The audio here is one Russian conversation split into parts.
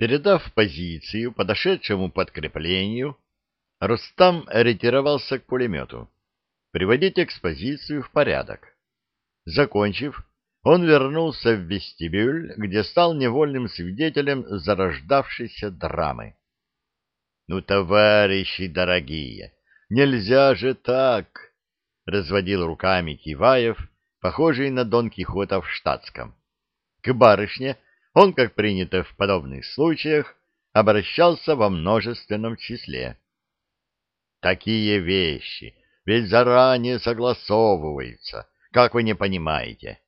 Передав позицию подошедшему подкреплению, Рустам ретировался к пулемету, приводить экспозицию в порядок. Закончив, он вернулся в вестибюль, где стал невольным свидетелем зарождавшейся драмы. «Ну, товарищи дорогие, нельзя же так!» — разводил руками Киваев, похожий на Дон Кихота в штатском. К барышне он, как принято в подобных случаях, обращался во множественном числе. Такие вещи ведь заранее согласовываются, как вы не понимаете.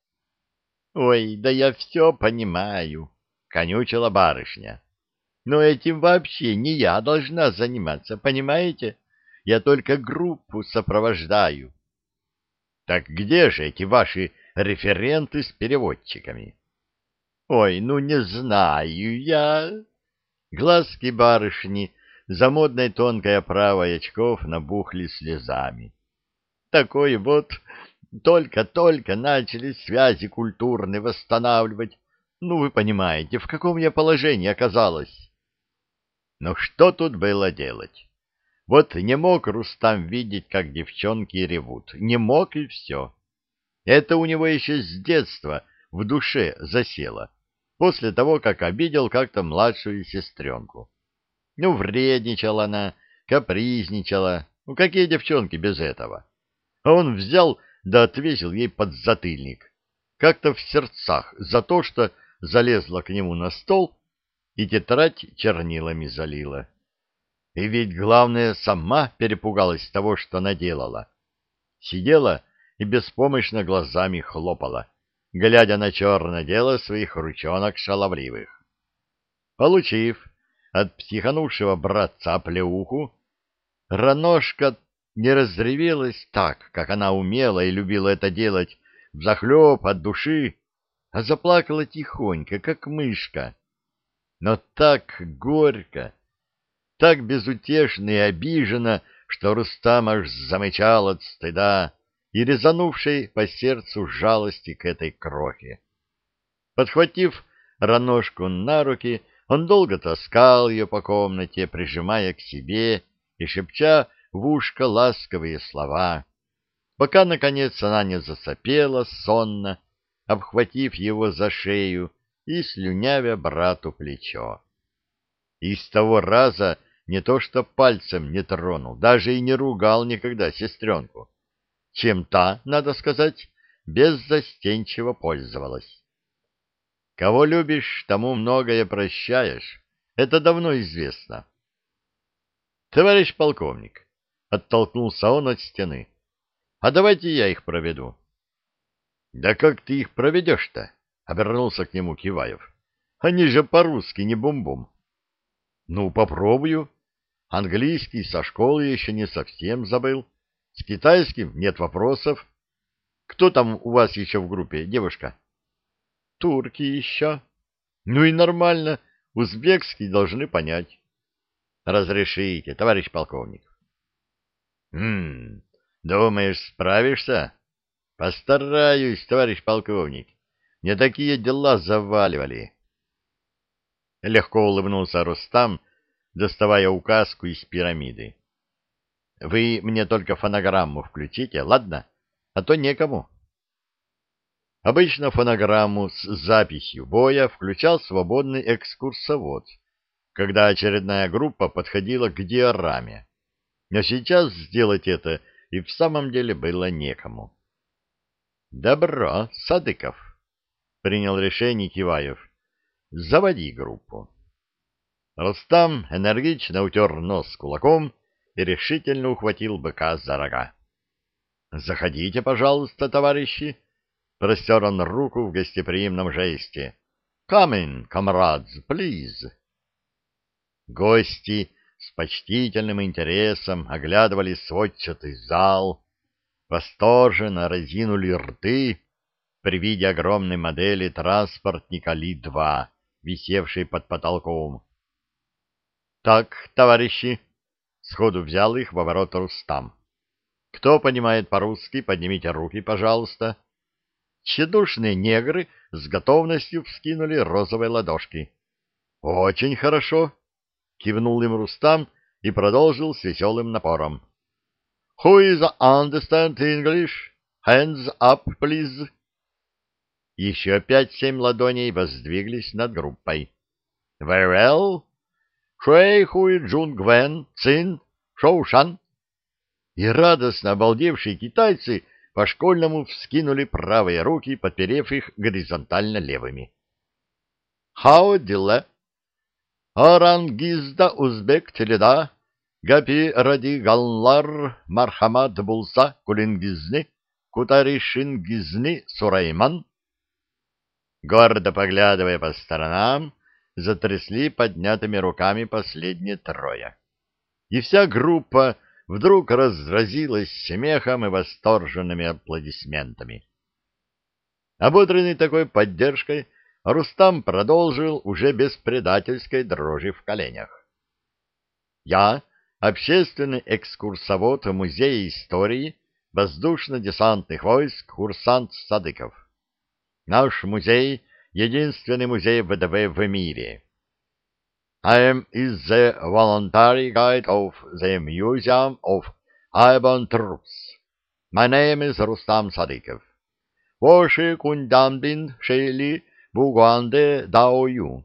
— Ой, да я все понимаю, — конючила барышня. — Но этим вообще не я должна заниматься, понимаете? Я только группу сопровождаю. — Так где же эти ваши референты с переводчиками? — Ой, ну не знаю я. Глазки барышни за модной тонкой оправой очков набухли слезами. Такой вот только-только начали связи культурные восстанавливать. Ну, вы понимаете, в каком я положении оказалась. Но что тут было делать? Вот не мог Рустам видеть, как девчонки ревут. Не мог и все. Это у него еще с детства в душе засело, после того, как обидел как-то младшую сестренку. Ну, вредничала она, капризничала. Ну, какие девчонки без этого? А он взял да отвесил ей подзатыльник, как-то в сердцах, за то, что залезла к нему на стол и тетрадь чернилами залила. И ведь, главное, сама перепугалась того, что наделала. Сидела и беспомощно глазами хлопала, глядя на черное дело своих ручонок шаловливых. Получив от психанувшего братца плеуху, Раношка не разревелась так, как она умела и любила это делать, взахлеб от души, а заплакала тихонько, как мышка. Но так горько, так безутешно и обиженно, что Рустам аж замычал от стыда и резанувшей по сердцу жалости к этой крохе. Подхватив раношку на руки, он долго таскал ее по комнате, прижимая к себе и шепча в ушко ласковые слова, пока, наконец, она не засопела сонно, обхватив его за шею и слюнявя брату плечо. И с того раза не то что пальцем не тронул, даже и не ругал никогда сестренку, чем та, надо сказать, беззастенчиво пользовалась. Кого любишь, тому многое прощаешь, это давно известно. Товарищ полковник, Оттолкнулся он от стены. А давайте я их проведу. Да как ты их проведешь-то? Обернулся к нему Киваев. Они же по-русски не бум-бум. Ну, попробую. Английский со школы еще не совсем забыл. С китайским нет вопросов. Кто там у вас еще в группе, девушка? Турки еще. Ну и нормально. Узбекский должны понять. Разрешите, товарищ полковник. Хм, думаешь, справишься? Постараюсь, товарищ полковник. Не такие дела заваливали. Легко улыбнулся Рустам, доставая указку из пирамиды. Вы мне только фонограмму включите, ладно? А то некому. Обычно фонограмму с записью боя включал свободный экскурсовод, когда очередная группа подходила к диораме. Но сейчас сделать это и в самом деле было некому. «Добро, Садыков», — принял решение Киваев. «Заводи группу». Рустам энергично утер нос кулаком и решительно ухватил быка за рога. «Заходите, пожалуйста, товарищи!» — простер он руку в гостеприимном жесте. «Come in, comrades, please!» Гости с почтительным интересом оглядывали сводчатый зал, восторженно разинули рты при виде огромной модели транспортника Ли-2, висевшей под потолком. «Так, товарищи!» — сходу взял их в оборот Рустам. «Кто понимает по-русски, поднимите руки, пожалуйста». Тщедушные негры с готовностью вскинули розовые ладошки. Очень хорошо, кивнул им Рустам и продолжил с веселым напором. Who is understand English? Hands up, please. Еще пять-семь ладоней воздвиглись над группой. Very well. Шуэй Хуи Джун Гвен Цин Шоушан. И радостно обалдевшие китайцы по-школьному вскинули правые руки, подперев их горизонтально левыми. How дела? Орангизда Узбек Теледа Гапи Ради Галлар Мархамад Булса Кулингизни Кутаришингизни Сурайман Гордо поглядывая по сторонам, затрясли поднятыми руками последние трое. И вся группа вдруг разразилась смехом и восторженными аплодисментами. Ободренный такой поддержкой, Рустам продолжил уже без предательской дрожи в коленях. «Я, общественный экскурсовод Музея истории воздушно-десантных войск курсант Садыков. Наш музей — единственный музей ВДВ в мире. Am is the voluntary guide of the Museum of Airborne Troops. My name is Rustam Sadikov. Воши кундамбин шейли бугуанде даою.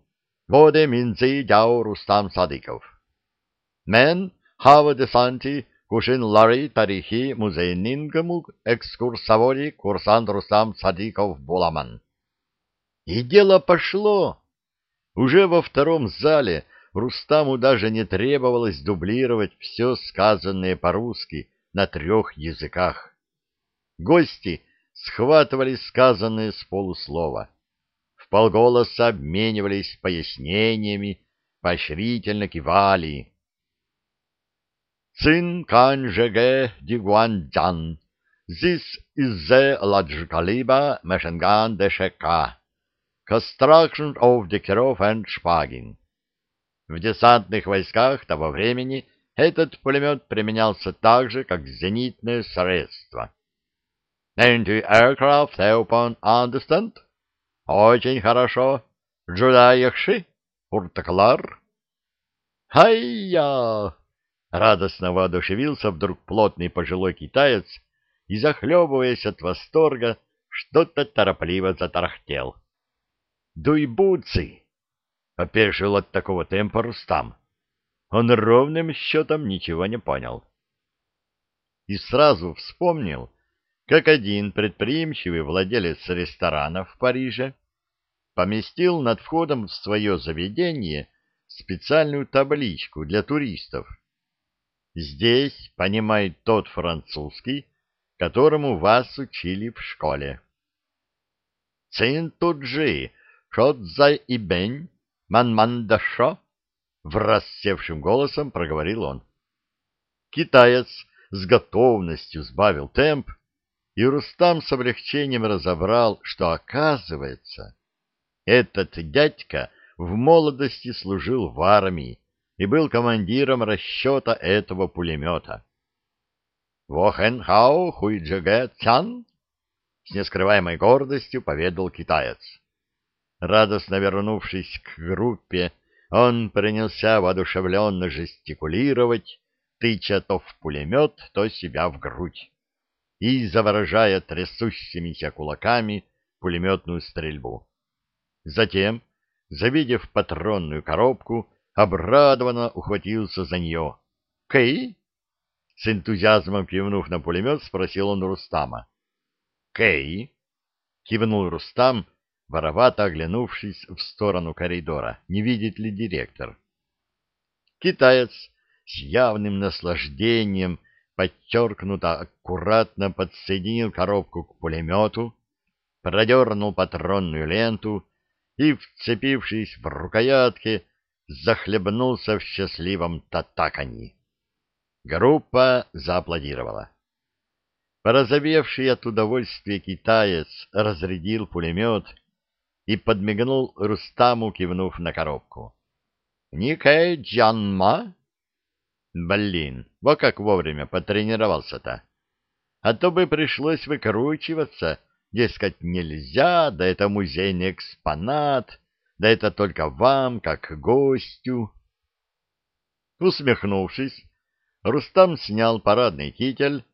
Воде минзи дяо Рустам Садиков. Мен хава десанти кушин лари тарихи музейнингаму экскурсоводи курсант Рустам Садиков Буламан. И дело пошло. Уже во втором зале Рустаму даже не требовалось дублировать все сказанное по-русски на трех языках. Гости схватывали сказанное с полуслова, вполголоса обменивались пояснениями, поощрительно кивали. «Цин канжеге дигуанджан, зис иззе ладжкалиба мешенган дешека». Construction of Декеров and Шпагин. В десантных войсках того времени этот пулемет применялся так же, как зенитное средство. Anti-aircraft weapon understand? Очень хорошо. Джудаехши? Уртаклар? Хай-я! Радостно воодушевился вдруг плотный пожилой китаец и, захлебываясь от восторга, что-то торопливо затарахтел. Дуйбуцы! Опешил от такого темпа Рустам. Он ровным счетом ничего не понял. И сразу вспомнил, как один предприимчивый владелец ресторана в Париже поместил над входом в свое заведение специальную табличку для туристов. Здесь понимает тот французский, которому вас учили в школе. Цинтуджи Шотзай и Бень, Манмандашо, в рассевшим голосом проговорил он. Китаец с готовностью сбавил темп, и Рустам с облегчением разобрал, что, оказывается, этот дядька в молодости служил в армии и был командиром расчета этого пулемета. «Вохенхао хуйджеге цян?» — с нескрываемой гордостью поведал китаец. Радостно вернувшись к группе, он принялся воодушевленно жестикулировать, тыча то в пулемет, то себя в грудь, и заворожая трясущимися кулаками пулеметную стрельбу. Затем, завидев патронную коробку, обрадованно ухватился за нее. «Кэй?» С энтузиазмом кивнув на пулемет, спросил он Рустама. «Кэй?» — кивнул Рустам, — воровато оглянувшись в сторону коридора, не видит ли директор. Китаец с явным наслаждением подчеркнуто аккуратно подсоединил коробку к пулемету, продернул патронную ленту и, вцепившись в рукоятки, захлебнулся в счастливом татаканье. Группа зааплодировала. Порозовевший от удовольствия китаец разрядил пулемет и подмигнул Рустаму, кивнув на коробку. «Никэй Джанма?» «Блин, во как вовремя потренировался-то! А то бы пришлось выкручиваться, дескать, нельзя, да это музейный экспонат, Да это только вам, как гостю. Усмехнувшись, Рустам снял парадный китель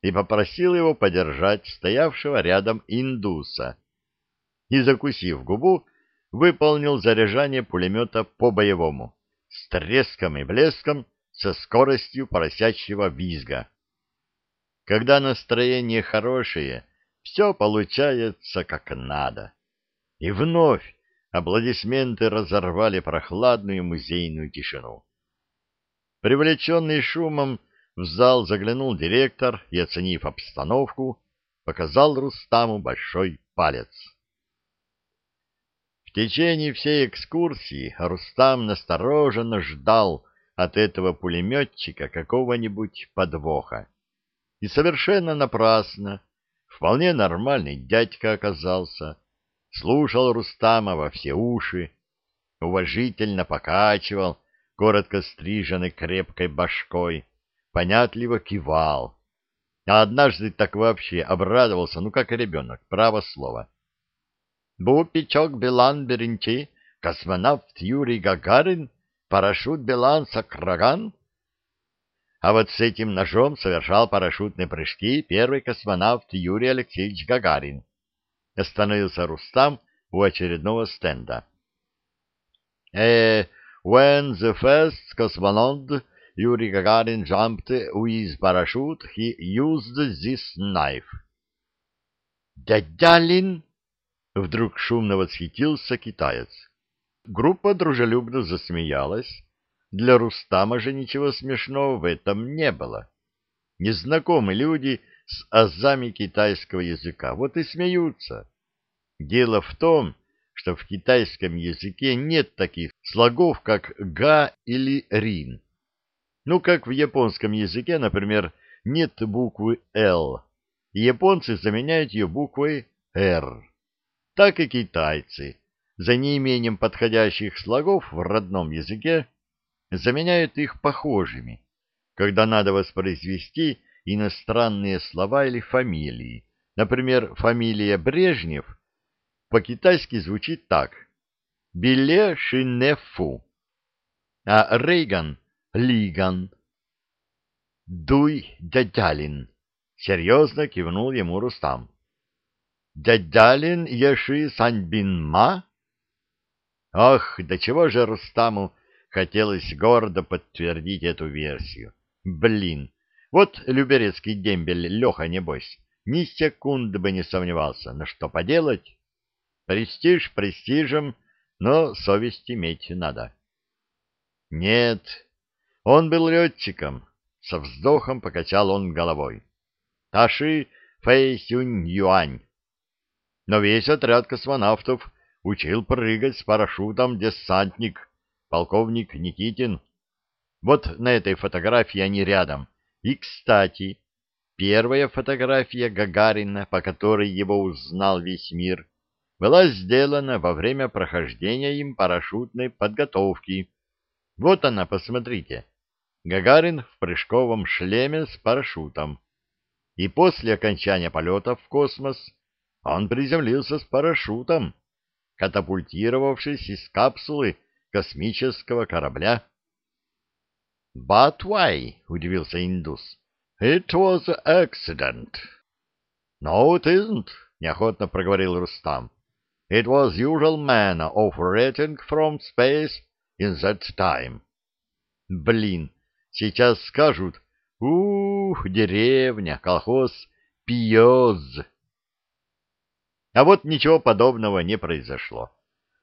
и попросил его подержать стоявшего рядом индуса. И, закусив губу, выполнил заряжание пулемета по-боевому, с треском и блеском, со скоростью поросячьего визга. Когда настроение хорошее, все получается как надо. И вновь аплодисменты разорвали прохладную музейную тишину. Привлеченный шумом, в зал заглянул директор и, оценив обстановку, показал Рустаму большой палец. В течение всей экскурсии Рустам настороженно ждал от этого пулеметчика какого-нибудь подвоха. И совершенно напрасно. Вполне нормальный дядька оказался. Слушал Рустама во все уши, уважительно покачивал коротко стриженной крепкой башкой, понятливо кивал. А однажды так вообще обрадовался, ну как ребенок, право слово. Бупичок Белан Беренчи, космонавт Юрий Гагарин, парашют Белан Сакраган. А вот с этим ножом совершал парашютные прыжки первый космонавт Юрий Алексеевич Гагарин. Остановился Рустам у очередного стенда. Э, When the first cosmonaut Yuri Gagarin jumped with parachute, he used this knife. «Дядялин!» — вдруг шумно восхитился китаец. Группа дружелюбно засмеялась. Для Рустама же ничего смешного в этом не было. Незнакомые люди с азами китайского языка вот и смеются. Дело в том, что в китайском языке нет таких слогов, как «га» или «рин». Ну, как в японском языке, например, нет буквы «л», японцы заменяют ее буквой «р». Так и китайцы за неимением подходящих слогов в родном языке заменяют их похожими, когда надо воспроизвести иностранные слова или фамилии. Например, фамилия Брежнев – по-китайски звучит так. Биле Шинефу. А Рейган — Лиган. Дуй, дядялин. Серьезно кивнул ему Рустам. Дядялин Еши Саньбинма? Ох, до чего же Рустаму хотелось гордо подтвердить эту версию. Блин, вот люберецкий дембель Леха, небось, ни секунды бы не сомневался. Но что поделать? Престиж престижем, но совесть иметь надо. Нет, он был летчиком. Со вздохом покачал он головой. Таши Фэй Сюнь Юань. Но весь отряд космонавтов учил прыгать с парашютом десантник, полковник Никитин. Вот на этой фотографии они рядом. И, кстати, первая фотография Гагарина, по которой его узнал весь мир, была сделана во время прохождения им парашютной подготовки. Вот она, посмотрите. Гагарин в прыжковом шлеме с парашютом. И после окончания полета в космос он приземлился с парашютом, катапультировавшись из капсулы космического корабля. «But why?» — удивился индус. «It was an accident». «No, it isn't», — неохотно проговорил Рустам. It was usual manner operating from space in that time. Блин, сейчас скажут, ух, деревня, колхоз, пьез. А вот ничего подобного не произошло.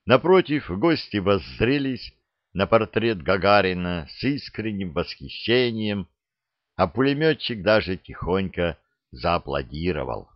Напротив, гости воззрелись на портрет Гагарина с искренним восхищением, а пулеметчик даже тихонько зааплодировал.